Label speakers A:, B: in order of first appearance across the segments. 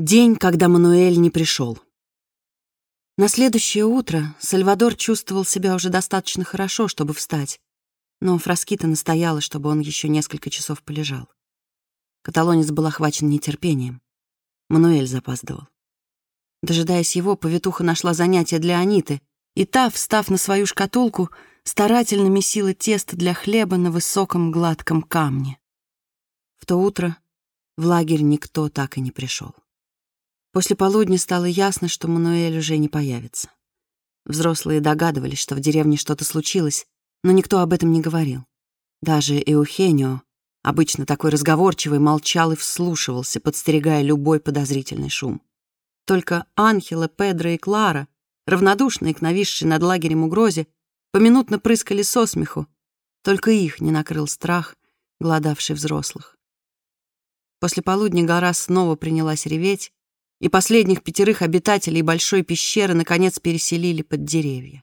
A: День, когда Мануэль не пришел. На следующее утро Сальвадор чувствовал себя уже достаточно хорошо, чтобы встать, но Фраскита настояла, чтобы он еще несколько часов полежал. Каталонец был охвачен нетерпением. Мануэль запаздывал. Дожидаясь его, повитуха нашла занятие для Аниты, и та, встав на свою шкатулку, старательно месила тесто для хлеба на высоком гладком камне. В то утро в лагерь никто так и не пришел. После полудня стало ясно, что Мануэль уже не появится. Взрослые догадывались, что в деревне что-то случилось, но никто об этом не говорил. Даже Эухенио, обычно такой разговорчивый, молчал и вслушивался, подстерегая любой подозрительный шум. Только Анхела, Педро и Клара, равнодушные к нависшей над лагерем угрозе, поминутно прыскали со смеху. Только их не накрыл страх, гладавший взрослых. После полудня гора снова принялась реветь, и последних пятерых обитателей большой пещеры наконец переселили под деревья.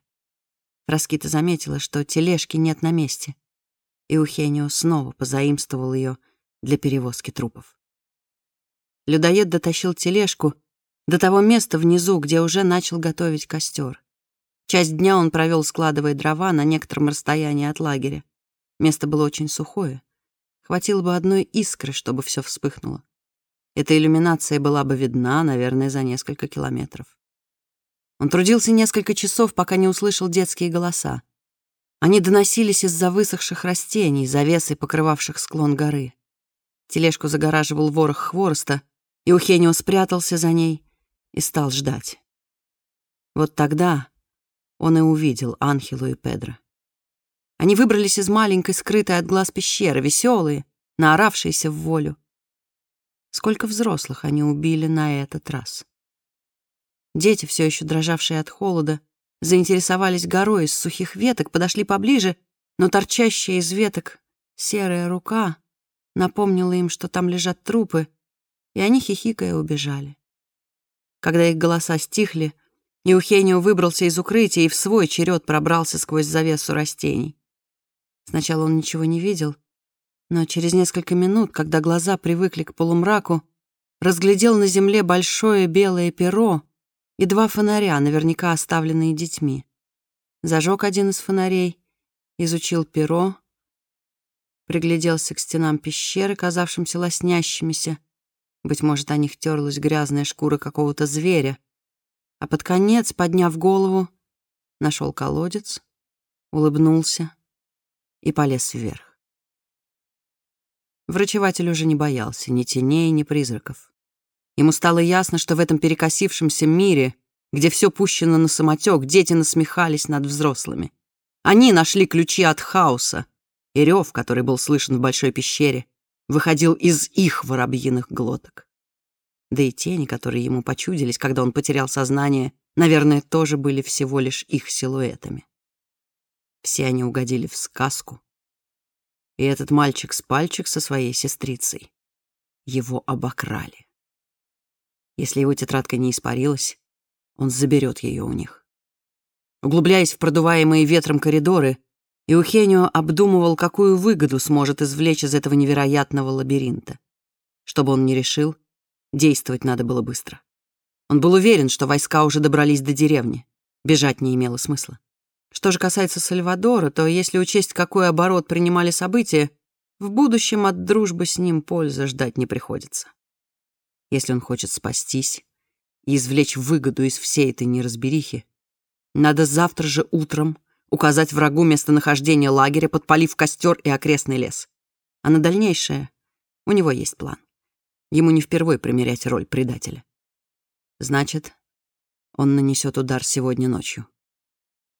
A: Раскита заметила, что тележки нет на месте, и Ухенио снова позаимствовал ее для перевозки трупов. Людоед дотащил тележку до того места внизу, где уже начал готовить костер. Часть дня он провел, складывая дрова на некотором расстоянии от лагеря. Место было очень сухое. Хватило бы одной искры, чтобы все вспыхнуло. Эта иллюминация была бы видна, наверное, за несколько километров. Он трудился несколько часов, пока не услышал детские голоса. Они доносились из-за высохших растений, завесой покрывавших склон горы. Тележку загораживал ворох хвороста, и Ухенио спрятался за ней и стал ждать. Вот тогда он и увидел Анхелу и Педро. Они выбрались из маленькой, скрытой от глаз пещеры, веселые, наоравшиеся в волю. Сколько взрослых они убили на этот раз? Дети, все еще дрожавшие от холода, заинтересовались горой из сухих веток, подошли поближе, но торчащая из веток серая рука напомнила им, что там лежат трупы, и они, хихикая, убежали. Когда их голоса стихли, Еухенио выбрался из укрытия и в свой черед пробрался сквозь завесу растений. Сначала он ничего не видел — но через несколько минут, когда глаза привыкли к полумраку, разглядел на земле большое белое перо и два фонаря, наверняка оставленные детьми. Зажег один из фонарей, изучил перо, пригляделся к стенам пещеры, казавшимся лоснящимися. Быть может, о них терлась грязная шкура какого-то зверя. А под конец, подняв голову, нашел колодец, улыбнулся и полез вверх. Врачеватель уже не боялся ни теней, ни призраков. Ему стало ясно, что в этом перекосившемся мире, где все пущено на самотек, дети насмехались над взрослыми. Они нашли ключи от хаоса, и рев, который был слышен в большой пещере, выходил из их воробьиных глоток. Да и тени, которые ему почудились, когда он потерял сознание, наверное, тоже были всего лишь их силуэтами. Все они угодили в сказку, и этот мальчик с пальчик со своей сестрицей. Его обокрали. Если его тетрадка не испарилась, он заберет ее у них. Углубляясь в продуваемые ветром коридоры, Иухенио обдумывал, какую выгоду сможет извлечь из этого невероятного лабиринта. Чтобы он не решил, действовать надо было быстро. Он был уверен, что войска уже добрались до деревни. Бежать не имело смысла. Что же касается Сальвадора, то если учесть, какой оборот принимали события, в будущем от дружбы с ним пользы ждать не приходится. Если он хочет спастись и извлечь выгоду из всей этой неразберихи, надо завтра же утром указать врагу местонахождение лагеря, подпалив костер и окрестный лес. А на дальнейшее у него есть план. Ему не впервые примерять роль предателя. Значит, он нанесет удар сегодня ночью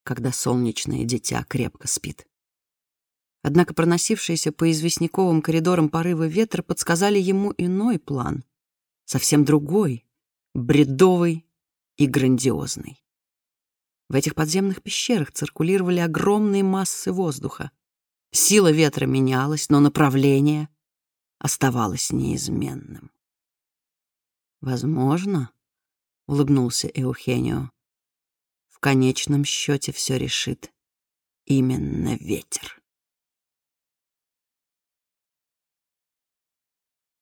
A: когда солнечное дитя крепко спит. Однако проносившиеся по известняковым коридорам порывы ветра подсказали ему иной план, совсем другой, бредовый и грандиозный. В этих подземных пещерах циркулировали огромные массы воздуха. Сила ветра менялась, но направление оставалось неизменным. «Возможно», — улыбнулся Эухенио, в конечном счете все решит именно ветер.